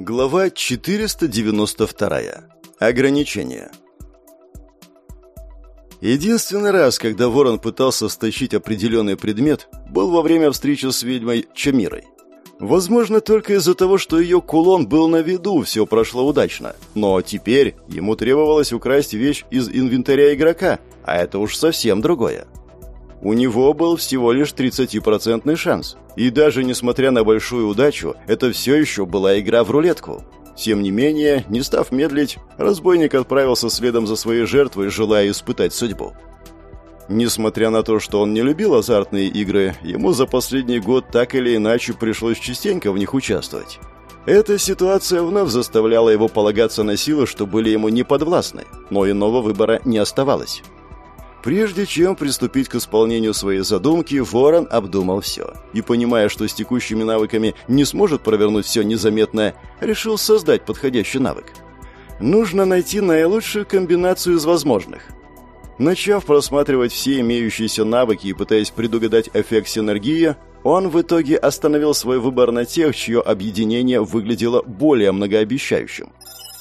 Глава 492. Ограничения. Единственный раз, когда Ворон пытался стащить определенный предмет, был во время встречи с ведьмой Чамирой. Возможно, только из-за того, что ее кулон был на виду, все прошло удачно. Но теперь ему требовалось украсть вещь из инвентаря игрока, а это уж совсем другое. У него был всего лишь 30% шанс. И даже несмотря на большую удачу, это все еще была игра в рулетку. Тем не менее, не став медлить, разбойник отправился следом за своей жертвой, желая испытать судьбу. Несмотря на то, что он не любил азартные игры, ему за последний год так или иначе пришлось частенько в них участвовать. Эта ситуация вновь заставляла его полагаться на силы, что были ему не подвластны, но иного выбора не оставалось. Прежде чем приступить к исполнению своей задумки, Ворон обдумал все. И, понимая, что с текущими навыками не сможет провернуть все незаметно, решил создать подходящий навык. Нужно найти наилучшую комбинацию из возможных. Начав просматривать все имеющиеся навыки и пытаясь предугадать эффект синергии, он в итоге остановил свой выбор на тех, чье объединение выглядело более многообещающим.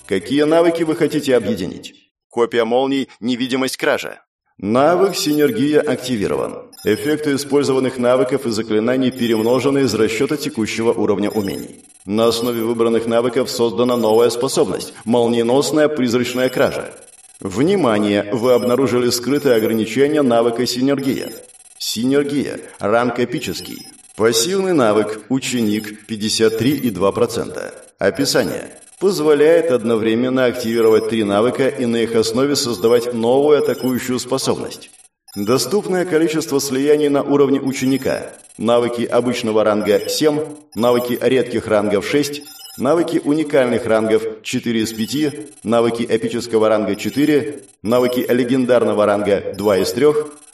Какие навыки вы хотите объединить? Копия молний, невидимость кража. Навык «Синергия» активирован. Эффекты использованных навыков и заклинаний перемножены из расчета текущего уровня умений. На основе выбранных навыков создана новая способность – молниеносная призрачная кража. Внимание! Вы обнаружили скрытое ограничение навыка «Синергия». Синергия. Ранг эпический. Пассивный навык «Ученик» 53,2%. Описание позволяет одновременно активировать три навыка и на их основе создавать новую атакующую способность. Доступное количество слияний на уровне ученика. Навыки обычного ранга 7, навыки редких рангов 6, навыки уникальных рангов 4 из 5, навыки эпического ранга 4, навыки легендарного ранга 2 из 3,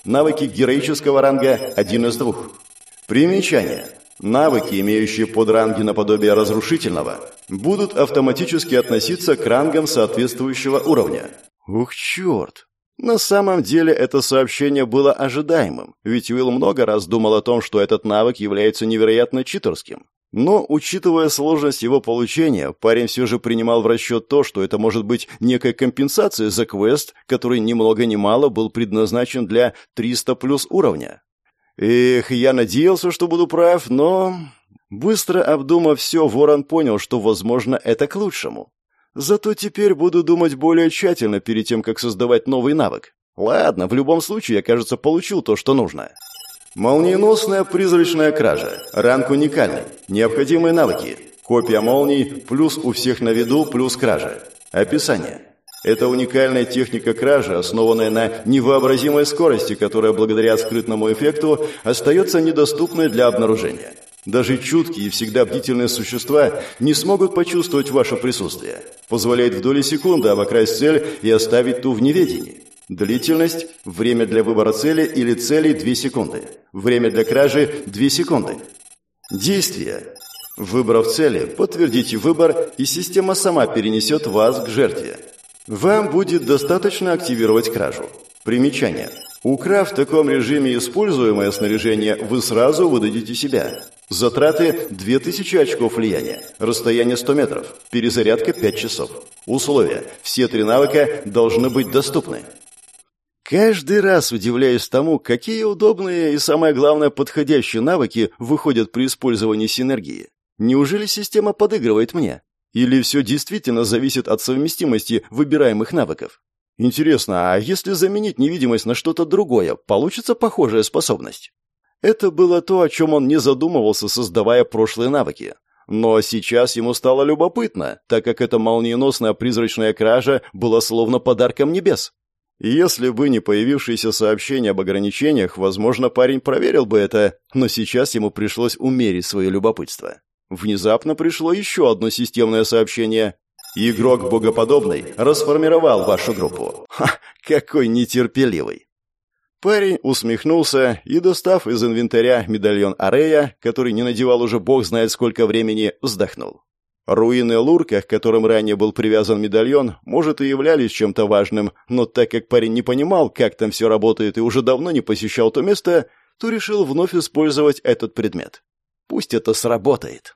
навыки героического ранга 1 из 2. Примечание. Навыки, имеющие подранги наподобие разрушительного, будут автоматически относиться к рангам соответствующего уровня. Ух, черт! На самом деле это сообщение было ожидаемым, ведь Уилл много раз думал о том, что этот навык является невероятно читерским. Но, учитывая сложность его получения, парень все же принимал в расчет то, что это может быть некая компенсация за квест, который ни много ни мало был предназначен для 300 плюс уровня. Эх, я надеялся, что буду прав, но... Быстро обдумав все, Ворон понял, что, возможно, это к лучшему. Зато теперь буду думать более тщательно перед тем, как создавать новый навык. Ладно, в любом случае, я, кажется, получил то, что нужно. Молниеносная призрачная кража. Ранг уникальный. Необходимые навыки. Копия молний, плюс у всех на виду, плюс кража. Описание. Это уникальная техника кражи, основанная на невообразимой скорости, которая благодаря скрытному эффекту остается недоступной для обнаружения. Даже чуткие и всегда бдительные существа не смогут почувствовать ваше присутствие. Позволяет в доли секунды обокрасть цель и оставить ту в неведении. Длительность – время для выбора цели или цели – 2 секунды. Время для кражи – 2 секунды. Действие. Выбрав цели, подтвердите выбор, и система сама перенесет вас к жертве. Вам будет достаточно активировать кражу. Примечание. Украв в таком режиме используемое снаряжение, вы сразу выдадите себя. Затраты 2000 очков влияния. Расстояние 100 метров. Перезарядка 5 часов. Условия. Все три навыка должны быть доступны. Каждый раз удивляюсь тому, какие удобные и, самое главное, подходящие навыки выходят при использовании синергии. Неужели система подыгрывает мне? Или все действительно зависит от совместимости выбираемых навыков? Интересно, а если заменить невидимость на что-то другое, получится похожая способность? Это было то, о чем он не задумывался, создавая прошлые навыки. Но сейчас ему стало любопытно, так как эта молниеносная призрачная кража была словно подарком небес. Если бы не появившееся сообщение об ограничениях, возможно, парень проверил бы это, но сейчас ему пришлось умерить свое любопытство. Внезапно пришло еще одно системное сообщение. «Игрок богоподобный расформировал вашу группу». Ха, какой нетерпеливый. Парень усмехнулся и, достав из инвентаря медальон Арея, который не надевал уже бог знает сколько времени, вздохнул. Руины Лурка, к которым ранее был привязан медальон, может и являлись чем-то важным, но так как парень не понимал, как там все работает и уже давно не посещал то место, то решил вновь использовать этот предмет. Пусть это сработает.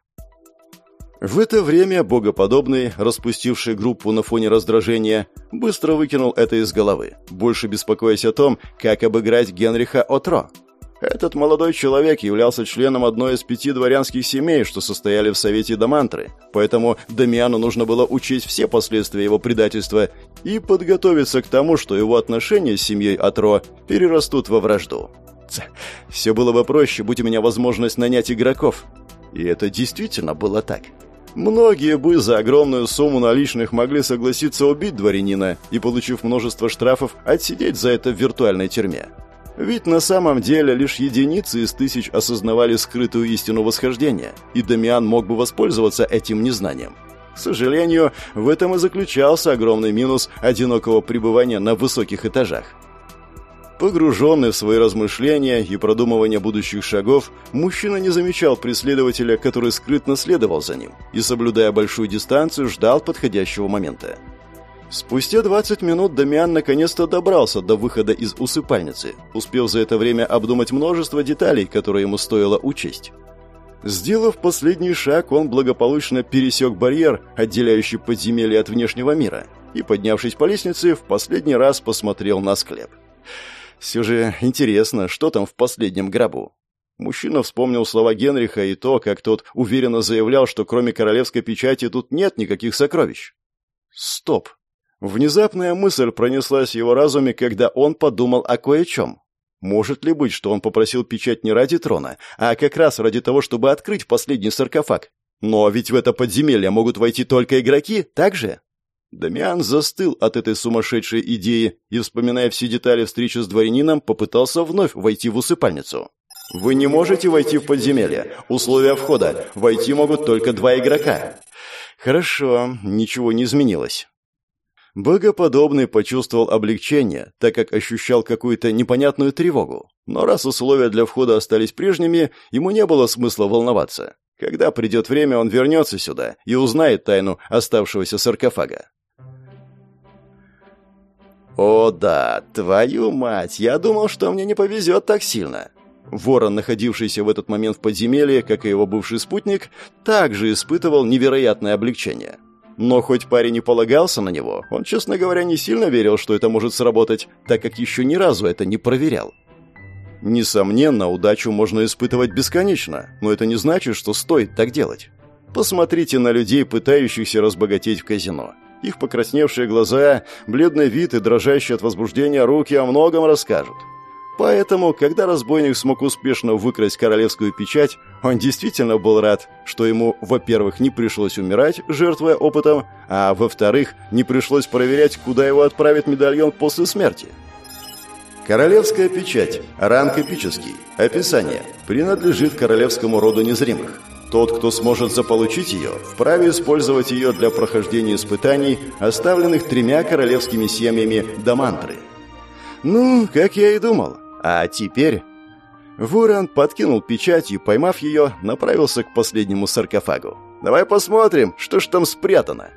В это время богоподобный, распустивший группу на фоне раздражения, быстро выкинул это из головы, больше беспокоясь о том, как обыграть Генриха Отро. Этот молодой человек являлся членом одной из пяти дворянских семей, что состояли в Совете Дамантры, поэтому Дамиану нужно было учесть все последствия его предательства и подготовиться к тому, что его отношения с семьей Атро перерастут во вражду. Все было бы проще, будь у меня возможность нанять игроков. И это действительно было так. Многие бы за огромную сумму наличных могли согласиться убить дворянина и, получив множество штрафов, отсидеть за это в виртуальной тюрьме. Ведь на самом деле лишь единицы из тысяч осознавали скрытую истину восхождения, и Дамиан мог бы воспользоваться этим незнанием. К сожалению, в этом и заключался огромный минус одинокого пребывания на высоких этажах. Погруженный в свои размышления и продумывание будущих шагов, мужчина не замечал преследователя, который скрытно следовал за ним, и, соблюдая большую дистанцию, ждал подходящего момента. Спустя 20 минут Дамиан наконец-то добрался до выхода из усыпальницы, успев за это время обдумать множество деталей, которые ему стоило учесть. Сделав последний шаг, он благополучно пересек барьер, отделяющий подземелье от внешнего мира, и, поднявшись по лестнице, в последний раз посмотрел на склеп. Все же интересно, что там в последнем гробу. Мужчина вспомнил слова Генриха и то, как тот уверенно заявлял, что кроме королевской печати тут нет никаких сокровищ. Стоп. Внезапная мысль пронеслась в его разуме, когда он подумал о кое-чем. Может ли быть, что он попросил печать не ради трона, а как раз ради того, чтобы открыть последний саркофаг? Но ведь в это подземелье могут войти только игроки, так же? Дамиан застыл от этой сумасшедшей идеи и, вспоминая все детали встречи с дворянином, попытался вновь войти в усыпальницу. «Вы не можете войти в подземелье. Условия входа. Войти могут только два игрока». «Хорошо, ничего не изменилось». Богоподобный почувствовал облегчение, так как ощущал какую-то непонятную тревогу. Но раз условия для входа остались прежними, ему не было смысла волноваться. Когда придет время, он вернется сюда и узнает тайну оставшегося саркофага. «О да, твою мать, я думал, что мне не повезет так сильно». Ворон, находившийся в этот момент в подземелье, как и его бывший спутник, также испытывал невероятное облегчение. Но хоть парень не полагался на него, он, честно говоря, не сильно верил, что это может сработать, так как еще ни разу это не проверял. Несомненно, удачу можно испытывать бесконечно, но это не значит, что стоит так делать. Посмотрите на людей, пытающихся разбогатеть в казино. Их покрасневшие глаза, бледный вид и дрожащие от возбуждения руки о многом расскажут. Поэтому, когда разбойник смог успешно выкрасть королевскую печать, он действительно был рад, что ему, во-первых, не пришлось умирать, жертвуя опытом, а во-вторых, не пришлось проверять, куда его отправит медальон после смерти. Королевская печать. Ранг эпический. Описание. Принадлежит королевскому роду незримых. Тот, кто сможет заполучить ее, вправе использовать ее для прохождения испытаний, оставленных тремя королевскими семьями Дамантры. Ну, как я и думал. А теперь... Ворон подкинул печать и, поймав ее, направился к последнему саркофагу. «Давай посмотрим, что ж там спрятано».